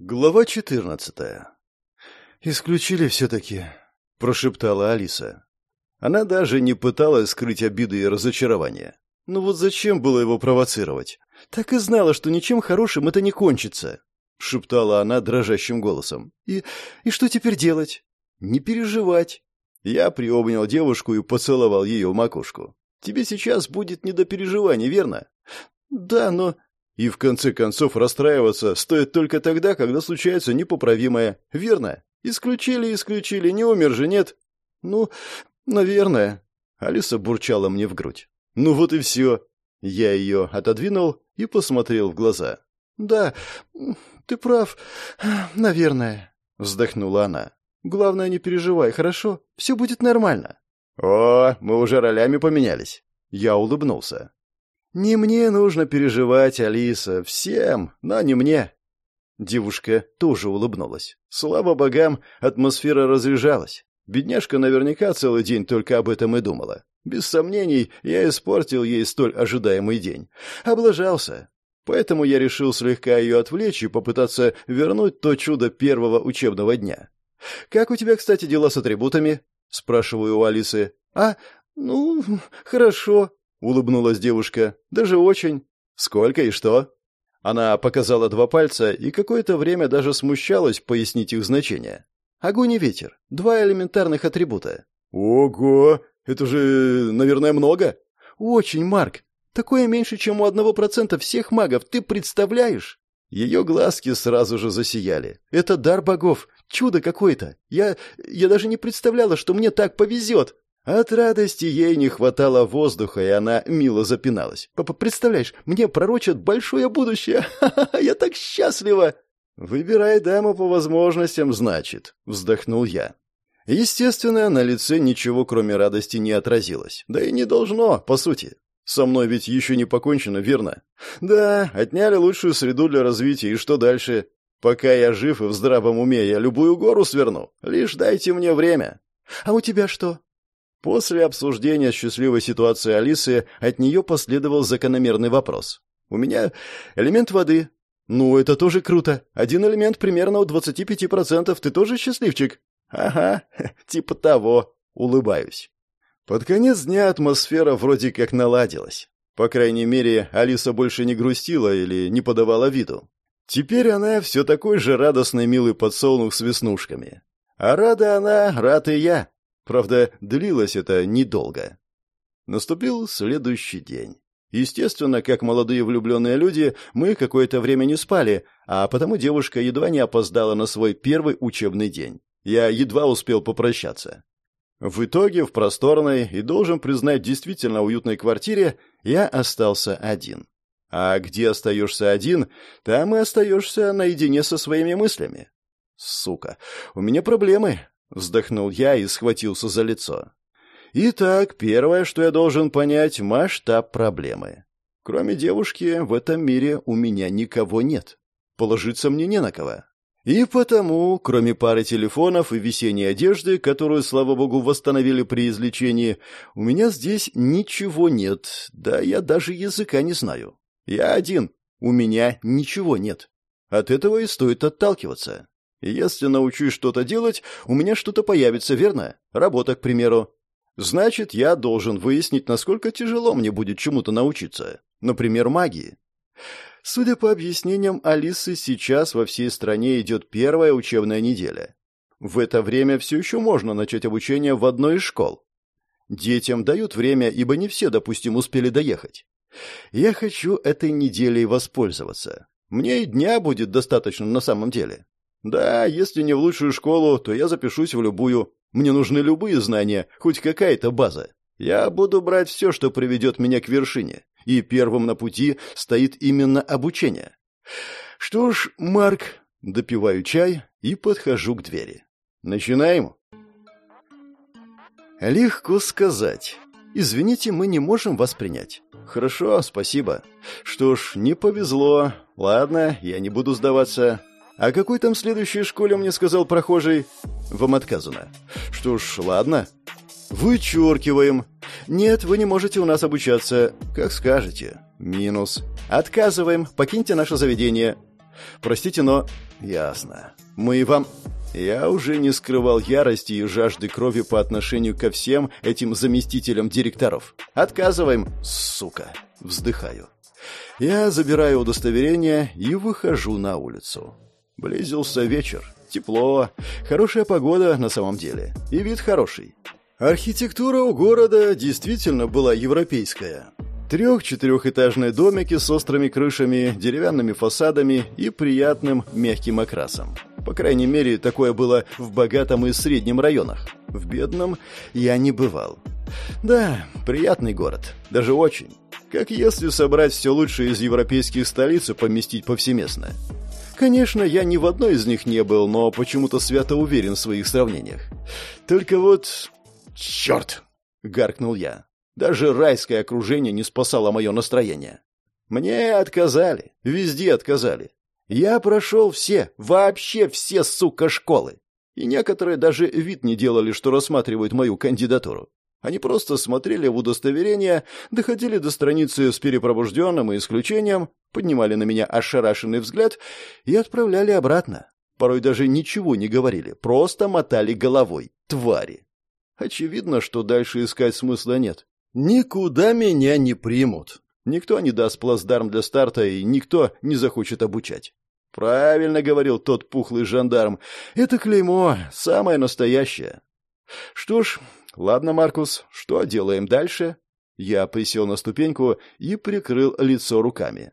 Глава четырнадцатая. «Исключили все-таки», — прошептала Алиса. Она даже не пыталась скрыть обиды и разочарования. Ну вот зачем было его провоцировать? Так и знала, что ничем хорошим это не кончится, — шептала она дрожащим голосом. «И, и что теперь делать?» «Не переживать». Я приобнял девушку и поцеловал ее в макушку. «Тебе сейчас будет не до переживаний, верно?» «Да, но...» И в конце концов расстраиваться стоит только тогда, когда случается непоправимое. Верно? Исключили, исключили, не умер же, нет? Ну, наверное. Алиса бурчала мне в грудь. Ну вот и все. Я ее отодвинул и посмотрел в глаза. Да, ты прав, наверное, вздохнула она. Главное, не переживай, хорошо? Все будет нормально. О, мы уже ролями поменялись. Я улыбнулся. «Не мне нужно переживать, Алиса, всем, но не мне». Девушка тоже улыбнулась. Слава богам, атмосфера разряжалась. Бедняжка наверняка целый день только об этом и думала. Без сомнений, я испортил ей столь ожидаемый день. Облажался. Поэтому я решил слегка ее отвлечь и попытаться вернуть то чудо первого учебного дня. «Как у тебя, кстати, дела с атрибутами?» — спрашиваю у Алисы. «А, ну, хорошо», — улыбнулась девушка. «Даже очень. Сколько и что?» Она показала два пальца и какое-то время даже смущалась пояснить их значение. «Огонь и ветер. Два элементарных атрибута». «Ого! Это же, наверное, много?» «Очень, Марк. Такое меньше, чем у одного процента всех магов. Ты представляешь?» Ее глазки сразу же засияли. «Это дар богов. Чудо какое-то. Я... я даже не представляла, что мне так повезет. От радости ей не хватало воздуха, и она мило запиналась. «Папа, представляешь, мне пророчат большое будущее! Я так счастлива!» «Выбирай даму по возможностям, значит», — вздохнул я. Естественно, на лице ничего, кроме радости, не отразилось. Да и не должно, по сути. Со мной ведь еще не покончено, верно? Да, отняли лучшую среду для развития, и что дальше? Пока я жив и в здравом уме, я любую гору сверну. Лишь дайте мне время. А у тебя что? После обсуждения счастливой ситуации Алисы от нее последовал закономерный вопрос. «У меня элемент воды». «Ну, это тоже круто. Один элемент примерно у 25%. Ты тоже счастливчик?» «Ага, типа того». Улыбаюсь. Под конец дня атмосфера вроде как наладилась. По крайней мере, Алиса больше не грустила или не подавала виду. Теперь она все такой же радостный милый подсолнух с веснушками. А рада она, рад и я. Правда, длилось это недолго. Наступил следующий день. Естественно, как молодые влюбленные люди, мы какое-то время не спали, а потому девушка едва не опоздала на свой первый учебный день. Я едва успел попрощаться. В итоге в просторной и, должен признать, действительно уютной квартире я остался один. А где остаешься один, там и остаешься наедине со своими мыслями. Сука, у меня проблемы, Вздохнул я и схватился за лицо. Итак, первое, что я должен понять, масштаб проблемы. Кроме девушки, в этом мире у меня никого нет. Положиться мне не на кого. И потому, кроме пары телефонов и весенней одежды, которую, слава богу, восстановили при излечении, у меня здесь ничего нет, да я даже языка не знаю. Я один, у меня ничего нет. От этого и стоит отталкиваться. Если научусь что-то делать, у меня что-то появится, верно? Работа, к примеру. Значит, я должен выяснить, насколько тяжело мне будет чему-то научиться. Например, магии. Судя по объяснениям Алисы, сейчас во всей стране идет первая учебная неделя. В это время все еще можно начать обучение в одной из школ. Детям дают время, ибо не все, допустим, успели доехать. Я хочу этой неделей воспользоваться. Мне и дня будет достаточно на самом деле. Да, если не в лучшую школу, то я запишусь в любую. Мне нужны любые знания, хоть какая-то база. Я буду брать все, что приведет меня к вершине. И первым на пути стоит именно обучение. Что ж, Марк, допиваю чай и подхожу к двери. Начинаем? Легко сказать. Извините, мы не можем вас принять. Хорошо, спасибо. Что ж, не повезло. Ладно, я не буду сдаваться. «А какой там следующей школе мне сказал прохожий?» «Вам отказано». «Что ж, ладно». «Вычеркиваем». «Нет, вы не можете у нас обучаться. Как скажете». «Минус». «Отказываем. Покиньте наше заведение». Простите, но... Ясно. Мы вам... Я уже не скрывал ярости и жажды крови по отношению ко всем этим заместителям директоров. Отказываем, сука. Вздыхаю. Я забираю удостоверение и выхожу на улицу. Близился вечер. Тепло. Хорошая погода на самом деле. И вид хороший. Архитектура у города действительно была европейская. Трех-четырехэтажные домики с острыми крышами, деревянными фасадами и приятным мягким окрасом. По крайней мере, такое было в богатом и среднем районах. В бедном я не бывал. Да, приятный город. Даже очень. Как если собрать все лучшее из европейских столиц и поместить повсеместно. Конечно, я ни в одной из них не был, но почему-то свято уверен в своих сравнениях. Только вот... «Черт!» — гаркнул я. Даже райское окружение не спасало мое настроение. Мне отказали, везде отказали. Я прошел все, вообще все, сука, школы. И некоторые даже вид не делали, что рассматривают мою кандидатуру. Они просто смотрели в удостоверение, доходили до страницы с перепробужденным и исключением, поднимали на меня ошарашенный взгляд и отправляли обратно. Порой даже ничего не говорили, просто мотали головой. Твари. Очевидно, что дальше искать смысла нет. Никуда меня не примут. Никто не даст плацдарм для старта, и никто не захочет обучать. Правильно говорил тот пухлый жандарм. Это клеймо, самое настоящее. Что ж, ладно, Маркус, что делаем дальше? Я присел на ступеньку и прикрыл лицо руками.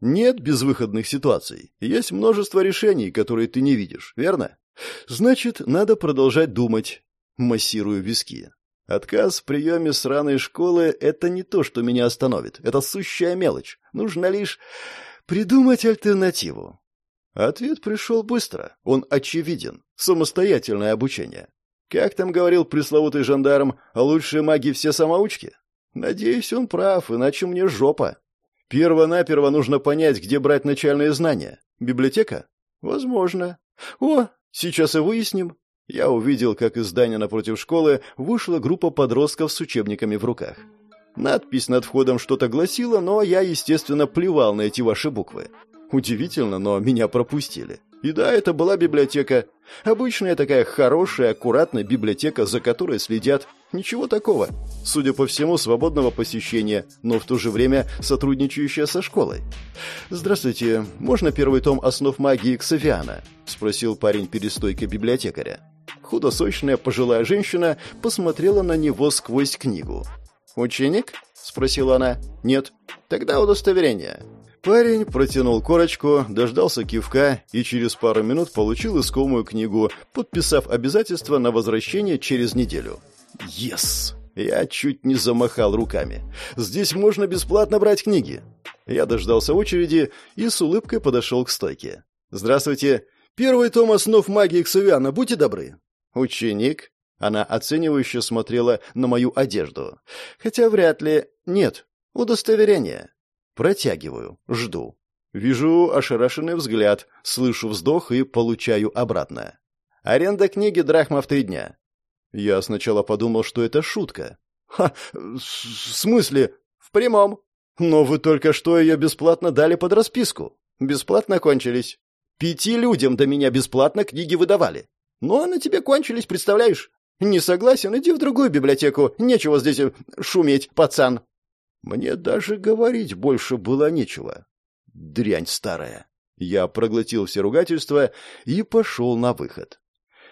Нет безвыходных ситуаций. Есть множество решений, которые ты не видишь, верно? Значит, надо продолжать думать. Массирую виски. Отказ в приеме сраной школы — это не то, что меня остановит. Это сущая мелочь. Нужно лишь придумать альтернативу. Ответ пришел быстро. Он очевиден. Самостоятельное обучение. Как там говорил пресловутый жандарм, лучшие маги все самоучки? Надеюсь, он прав, иначе мне жопа. Перво-наперво нужно понять, где брать начальные знания. Библиотека? Возможно. О, сейчас и выясним. Я увидел, как из здания напротив школы вышла группа подростков с учебниками в руках. Надпись над входом что-то гласила, но я, естественно, плевал на эти ваши буквы. Удивительно, но меня пропустили. И да, это была библиотека. Обычная такая хорошая, аккуратная библиотека, за которой следят. Ничего такого. Судя по всему, свободного посещения, но в то же время сотрудничающая со школой. «Здравствуйте. Можно первый том основ магии Ксавиана?» — спросил парень перед стойкой библиотекаря. Худосочная пожилая женщина посмотрела на него сквозь книгу. «Ученик?» — спросила она. «Нет». «Тогда удостоверение». Парень протянул корочку, дождался кивка и через пару минут получил искомую книгу, подписав обязательство на возвращение через неделю. «Ес!» Я чуть не замахал руками. «Здесь можно бесплатно брать книги!» Я дождался очереди и с улыбкой подошел к стойке. «Здравствуйте! Первый том основ магии Ксавиана, будьте добры!» «Ученик?» Она оценивающе смотрела на мою одежду. «Хотя вряд ли...» «Нет, удостоверение». Протягиваю, жду. Вижу ошарашенный взгляд, слышу вздох и получаю обратно. Аренда книги драхма в три дня. Я сначала подумал, что это шутка. Ха, в смысле? В прямом. Но вы только что ее бесплатно дали под расписку. Бесплатно кончились. Пяти людям до меня бесплатно книги выдавали. Но на тебе кончились, представляешь? Не согласен, иди в другую библиотеку. Нечего здесь шуметь, пацан. Мне даже говорить больше было нечего. Дрянь старая. Я проглотил все ругательства и пошел на выход.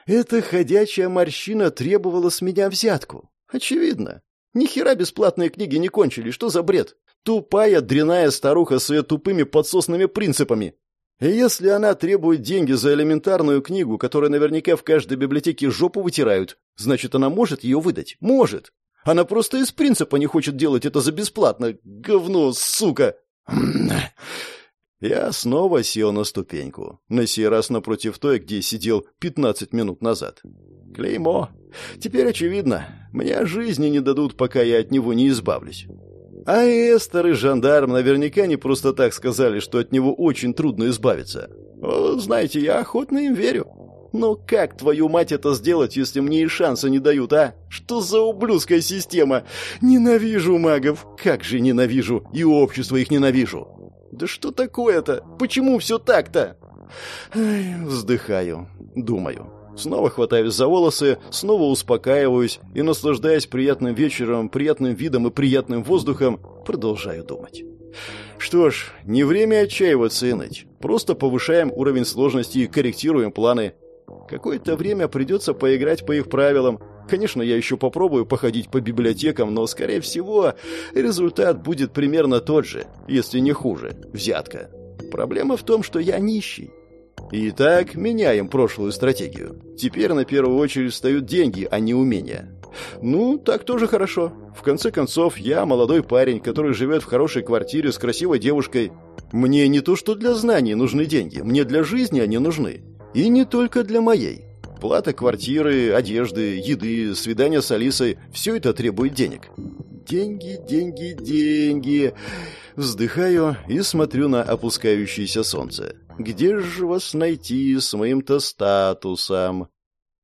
Эта ходячая морщина требовала с меня взятку. Очевидно. Ни хера бесплатные книги не кончили. Что за бред? Тупая, дряная старуха с ее тупыми подсосными принципами. Если она требует деньги за элементарную книгу, которую наверняка в каждой библиотеке жопу вытирают, значит, она может ее выдать. Может. Она просто из принципа не хочет делать это за бесплатно. Говно, сука!» Я снова сел на ступеньку, на сей раз напротив той, где сидел 15 минут назад. Клеймо. Теперь очевидно, мне жизни не дадут, пока я от него не избавлюсь. А Эстер и жандарм наверняка не просто так сказали, что от него очень трудно избавиться. О, знаете, я охотно им верю. Но как, твою мать, это сделать, если мне и шанса не дают, а? Что за ублюдская система? Ненавижу магов. Как же ненавижу. И общество их ненавижу. Да что такое-то? Почему все так-то? Вздыхаю, думаю. Снова хватаюсь за волосы, снова успокаиваюсь и, наслаждаясь приятным вечером, приятным видом и приятным воздухом, продолжаю думать. Что ж, не время отчаиваться и ныть. Просто повышаем уровень сложности и корректируем планы. Какое-то время придется поиграть по их правилам. Конечно, я еще попробую походить по библиотекам, но, скорее всего, результат будет примерно тот же, если не хуже. Взятка. Проблема в том, что я нищий. Итак, меняем прошлую стратегию. Теперь на первую очередь встают деньги, а не умения. Ну, так тоже хорошо. В конце концов, я молодой парень, который живет в хорошей квартире с красивой девушкой. Мне не то, что для знаний нужны деньги, мне для жизни они нужны. И не только для моей. Плата квартиры, одежды, еды, свидания с Алисой – все это требует денег. Деньги, деньги, деньги. Вздыхаю и смотрю на опускающееся солнце. Где же вас найти с моим-то статусом?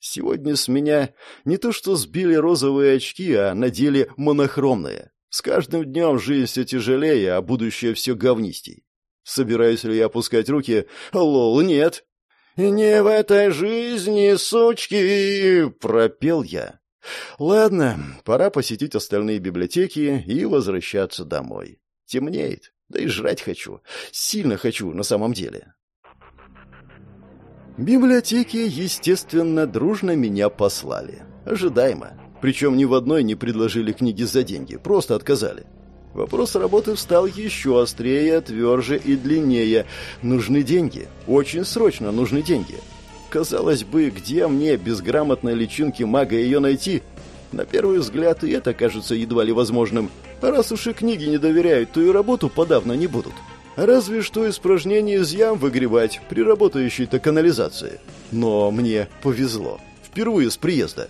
Сегодня с меня не то что сбили розовые очки, а надели монохромные. С каждым днем жизнь все тяжелее, а будущее все говнистей. Собираюсь ли я опускать руки? Лол, нет. «Не в этой жизни, сучки!» — пропел я. «Ладно, пора посетить остальные библиотеки и возвращаться домой. Темнеет, да и жрать хочу. Сильно хочу, на самом деле». Библиотеки, естественно, дружно меня послали. Ожидаемо. Причем ни в одной не предложили книги за деньги, просто отказали. Вопрос работы встал еще острее, тверже и длиннее. Нужны деньги. Очень срочно нужны деньги. Казалось бы, где мне, безграмотной личинки мага, ее найти? На первый взгляд и это кажется едва ли возможным. Раз уж и книги не доверяют, то и работу подавно не будут. Разве что испражнения из ям выгребать при работающей-то канализации. Но мне повезло. Впервые с приезда.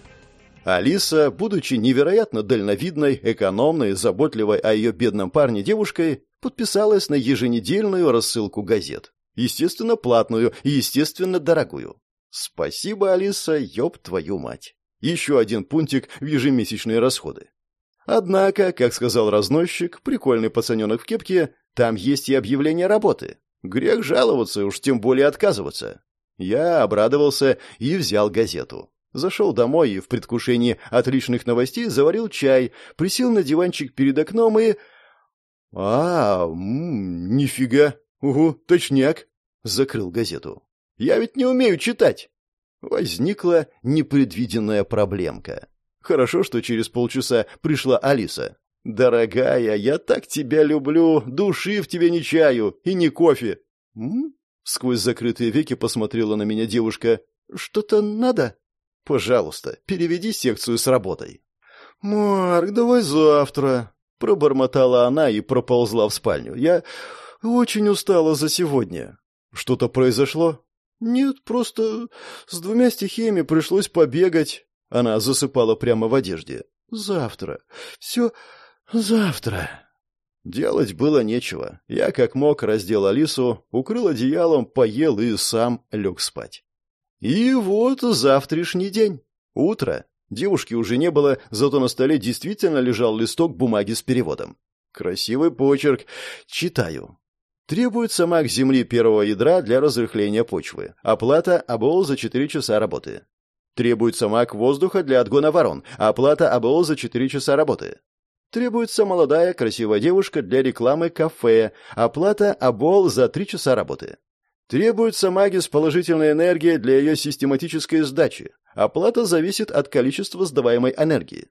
Алиса, будучи невероятно дальновидной, экономной, заботливой о ее бедном парне девушкой, подписалась на еженедельную рассылку газет. Естественно, платную и, естественно, дорогую. Спасибо, Алиса, ёб твою мать. Еще один пунктик в ежемесячные расходы. Однако, как сказал разносчик, прикольный пацаненок в кепке, там есть и объявление работы. Грех жаловаться, уж тем более отказываться. Я обрадовался и взял газету. Зашел домой и в предвкушении отличных новостей заварил чай, присел на диванчик перед окном и... А, м нифига. Угу, точняк. Закрыл газету. Я ведь не умею читать. Возникла непредвиденная проблемка. Хорошо, что через полчаса пришла Алиса. «Дорогая, я так тебя люблю, души в тебе не чаю и не кофе». «М?» Сквозь закрытые веки посмотрела на меня девушка. «Что-то надо?» «Пожалуйста, переведи секцию с работой». «Марк, давай завтра», — пробормотала она и проползла в спальню. «Я очень устала за сегодня». «Что-то произошло?» «Нет, просто с двумя стихиями пришлось побегать». Она засыпала прямо в одежде. «Завтра. Все Завтра. Делать было нечего. Я как мог раздел Алису, укрыл одеялом, поел и сам лег спать. И вот завтрашний день. Утро. Девушки уже не было, зато на столе действительно лежал листок бумаги с переводом. Красивый почерк. Читаю. Требуется маг земли первого ядра для разрыхления почвы. Оплата АБО за 4 часа работы. Требуется маг воздуха для отгона ворон. Оплата АБО за 4 часа работы. Требуется молодая, красивая девушка для рекламы кафе. Оплата обол за три часа работы. Требуется с положительной энергией для ее систематической сдачи. Оплата зависит от количества сдаваемой энергии.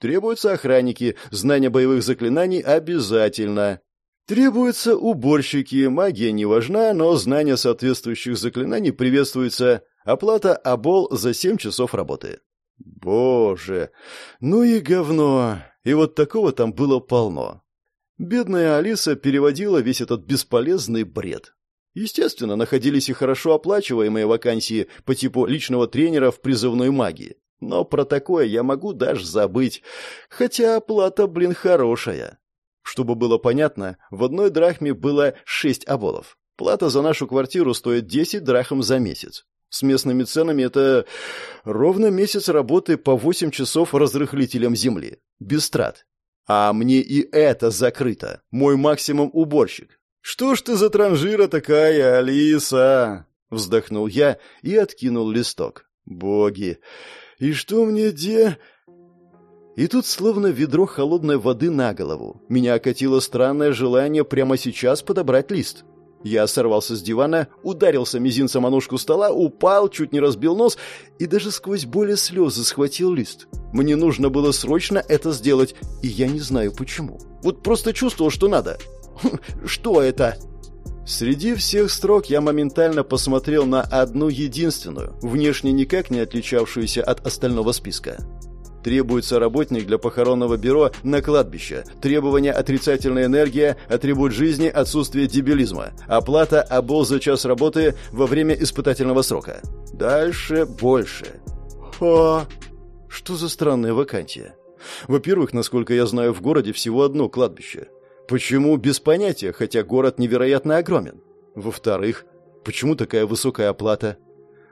Требуются охранники, знание боевых заклинаний обязательно. Требуются уборщики, магия не важна, но знание соответствующих заклинаний приветствуется. Оплата обол за 7 часов работы. Боже, ну и говно и вот такого там было полно. Бедная Алиса переводила весь этот бесполезный бред. Естественно, находились и хорошо оплачиваемые вакансии по типу личного тренера в призывной магии. Но про такое я могу даже забыть, хотя оплата, блин, хорошая. Чтобы было понятно, в одной драхме было шесть оболов. Плата за нашу квартиру стоит 10 драхм за месяц. С местными ценами это ровно месяц работы по 8 часов разрыхлителем земли. Без трат. А мне и это закрыто. Мой максимум уборщик. «Что ж ты за транжира такая, Алиса?» Вздохнул я и откинул листок. «Боги! И что мне де...» И тут словно ведро холодной воды на голову. Меня окатило странное желание прямо сейчас подобрать лист. Я сорвался с дивана, ударился мизинцем о ножку стола, упал, чуть не разбил нос и даже сквозь боль и слезы схватил лист. Мне нужно было срочно это сделать, и я не знаю почему. Вот просто чувствовал, что надо. Что это? Среди всех строк я моментально посмотрел на одну единственную, внешне никак не отличавшуюся от остального списка. Требуется работник для похоронного бюро на кладбище. Требования отрицательная энергия, атрибут жизни, отсутствие дебилизма. Оплата обол за час работы во время испытательного срока. Дальше больше. Ха! Что за странная вакансия? Во-первых, насколько я знаю, в городе всего одно кладбище. Почему без понятия, хотя город невероятно огромен? Во-вторых, почему такая высокая оплата?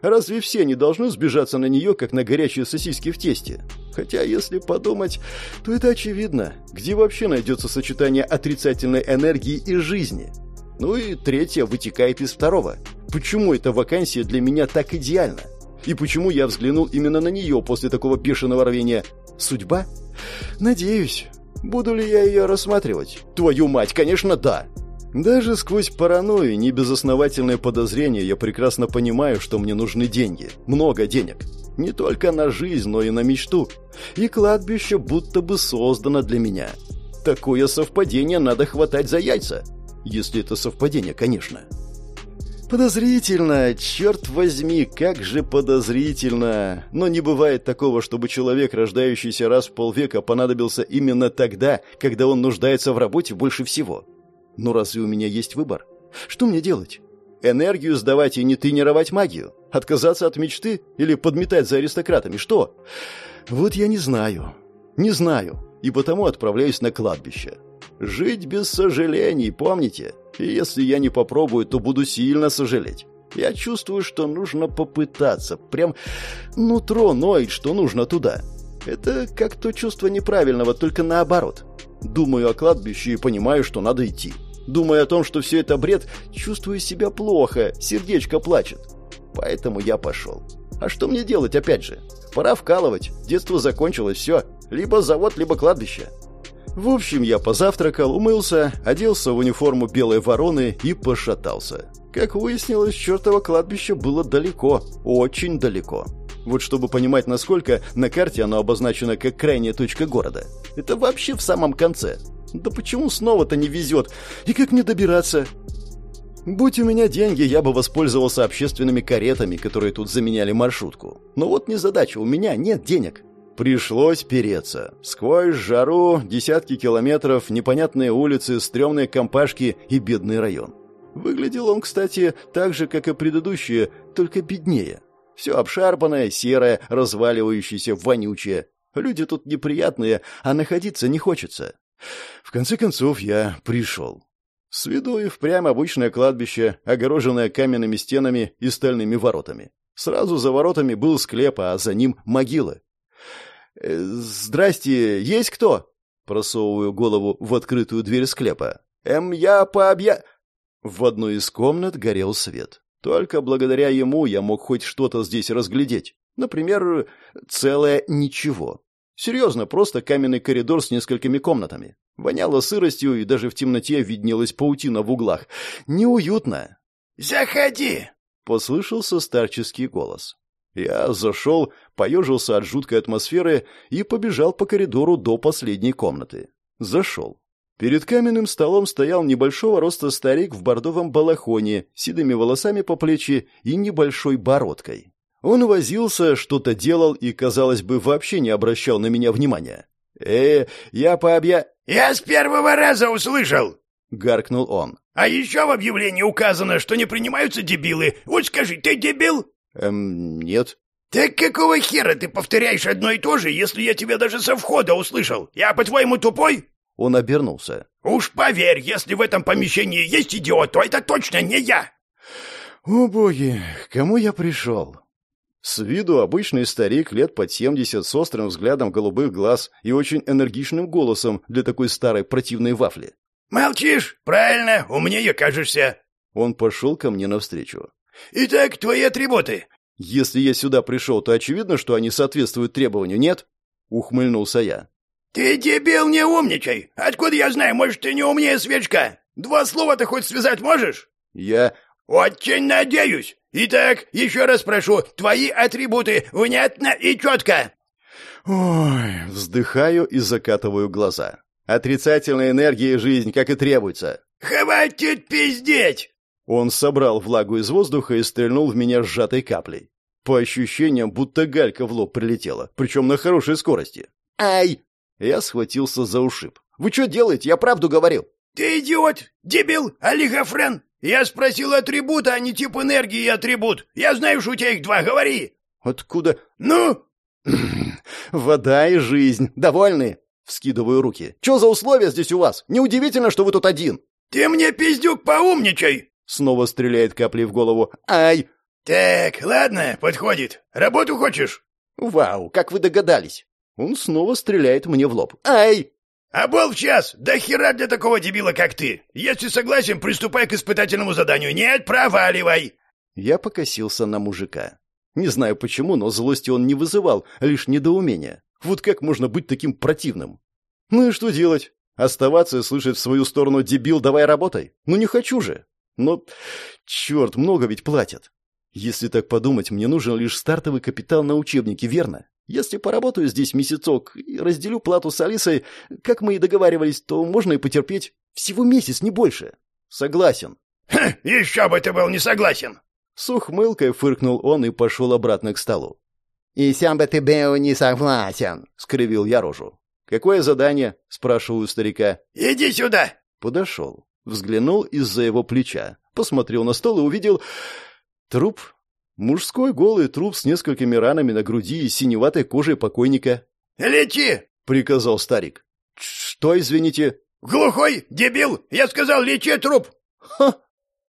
Разве все не должны сбежаться на нее, как на горячие сосиски в тесте? Хотя, если подумать, то это очевидно. Где вообще найдется сочетание отрицательной энергии и жизни? Ну и третье вытекает из второго. Почему эта вакансия для меня так идеальна? И почему я взглянул именно на нее после такого бешеного рвения? Судьба? Надеюсь. Буду ли я ее рассматривать? Твою мать, конечно, да. Даже сквозь паранойю, небезосновательные подозрения, я прекрасно понимаю, что мне нужны деньги. Много денег. Не только на жизнь, но и на мечту. И кладбище будто бы создано для меня. Такое совпадение надо хватать за яйца. Если это совпадение, конечно. Подозрительно, черт возьми, как же подозрительно. Но не бывает такого, чтобы человек, рождающийся раз в полвека, понадобился именно тогда, когда он нуждается в работе больше всего. Но разве у меня есть выбор? Что мне делать? Энергию сдавать и не тренировать магию? Отказаться от мечты или подметать за аристократами? Что? Вот я не знаю. Не знаю. И потому отправляюсь на кладбище. Жить без сожалений, помните? И если я не попробую, то буду сильно сожалеть. Я чувствую, что нужно попытаться. Прям нутро ноет, что нужно туда. Это как то чувство неправильного, только наоборот. Думаю о кладбище и понимаю, что надо идти. Думая о том, что все это бред, чувствую себя плохо, сердечко плачет. Поэтому я пошел. А что мне делать опять же? Пора вкалывать, детство закончилось, все. Либо завод, либо кладбище. В общем, я позавтракал, умылся, оделся в униформу белой вороны и пошатался. Как выяснилось, чертово кладбище было далеко, очень далеко. Вот чтобы понимать, насколько, на карте оно обозначено как крайняя точка города. Это вообще в самом конце. Да почему снова-то не везет? И как мне добираться? Будь у меня деньги, я бы воспользовался общественными каретами, которые тут заменяли маршрутку. Но вот не задача, у меня нет денег. Пришлось переться. Сквозь жару, десятки километров, непонятные улицы, стрёмные компашки и бедный район. Выглядел он, кстати, так же, как и предыдущие, только беднее. Все обшарпанное, серое, разваливающееся, вонючее. Люди тут неприятные, а находиться не хочется. В конце концов, я пришел. С виду и впрямь обычное кладбище, огороженное каменными стенами и стальными воротами. Сразу за воротами был склеп, а за ним могила. «Э, «Здрасте, есть кто?» Просовываю голову в открытую дверь склепа. «Эм, я пообья...» В одной из комнат горел свет. Только благодаря ему я мог хоть что-то здесь разглядеть. Например, целое ничего. Серьезно, просто каменный коридор с несколькими комнатами. Воняло сыростью, и даже в темноте виднелась паутина в углах. Неуютно. «Заходи!» — послышался старческий голос. Я зашел, поежился от жуткой атмосферы и побежал по коридору до последней комнаты. Зашел. Перед каменным столом стоял небольшого роста старик в бордовом балахоне, седыми волосами по плечи и небольшой бородкой. Он возился, что-то делал и, казалось бы, вообще не обращал на меня внимания. «Э, я пообья...» «Я с первого раза услышал!» — гаркнул он. «А еще в объявлении указано, что не принимаются дебилы. Вот скажи, ты дебил?» «Эм, нет». «Так какого хера ты повторяешь одно и то же, если я тебя даже со входа услышал? Я, по-твоему, тупой?» Он обернулся. «Уж поверь, если в этом помещении есть идиот, то это точно не я!» «О боги, к кому я пришел?» С виду обычный старик лет под семьдесят с острым взглядом голубых глаз и очень энергичным голосом для такой старой противной вафли. «Молчишь? Правильно, умнее кажешься». Он пошел ко мне навстречу. «Итак, твои атрибуты». «Если я сюда пришел, то очевидно, что они соответствуют требованию, нет?» Ухмыльнулся я. «Ты дебил, не умничай! Откуда я знаю, может, ты не умнее свечка? Два слова ты хоть связать можешь?» «Я...» «Очень надеюсь! Итак, еще раз прошу, твои атрибуты внятно и четко!» Ой, вздыхаю и закатываю глаза. Отрицательная энергия и жизнь, как и требуется. «Хватит пиздеть!» Он собрал влагу из воздуха и стрельнул в меня сжатой каплей. По ощущениям, будто галька в лоб прилетела, причем на хорошей скорости. «Ай!» Я схватился за ушиб. «Вы что делаете? Я правду говорил!» «Ты идиот! Дебил! Олигофрен! Я спросил атрибут, а не тип энергии и атрибут! Я знаю, что у тебя их два, говори!» «Откуда?» «Ну?» «Вода и жизнь. Довольны?» Вскидываю руки. «Что за условия здесь у вас? Неудивительно, что вы тут один!» «Ты мне, пиздюк, поумничай!» Снова стреляет каплей в голову. «Ай!» «Так, ладно, подходит. Работу хочешь?» «Вау, как вы догадались?» Он снова стреляет мне в лоб. «Ай!» «А был в час! Да хера для такого дебила, как ты! Если согласен, приступай к испытательному заданию. Нет, проваливай!» Я покосился на мужика. Не знаю почему, но злости он не вызывал, лишь недоумение. Вот как можно быть таким противным? Ну и что делать? Оставаться и слышать в свою сторону «дебил, давай работай»? Ну не хочу же. Но, черт, много ведь платят. Если так подумать, мне нужен лишь стартовый капитал на учебнике, верно? Если поработаю здесь месяцок и разделю плату с Алисой, как мы и договаривались, то можно и потерпеть всего месяц, не больше. Согласен. Ха, еще бы ты был не согласен. С ухмылкой фыркнул он и пошел обратно к столу. «И сам бы ты был не согласен», — скривил я рожу. «Какое задание?» — спрашиваю старика. «Иди сюда!» Подошел. Взглянул из-за его плеча. Посмотрел на стол и увидел... Труп Мужской голый труп с несколькими ранами на груди и синеватой кожей покойника. «Лечи!» — приказал старик. «Что, извините?» «Глухой, дебил! Я сказал, лечи труп!» «Ха!»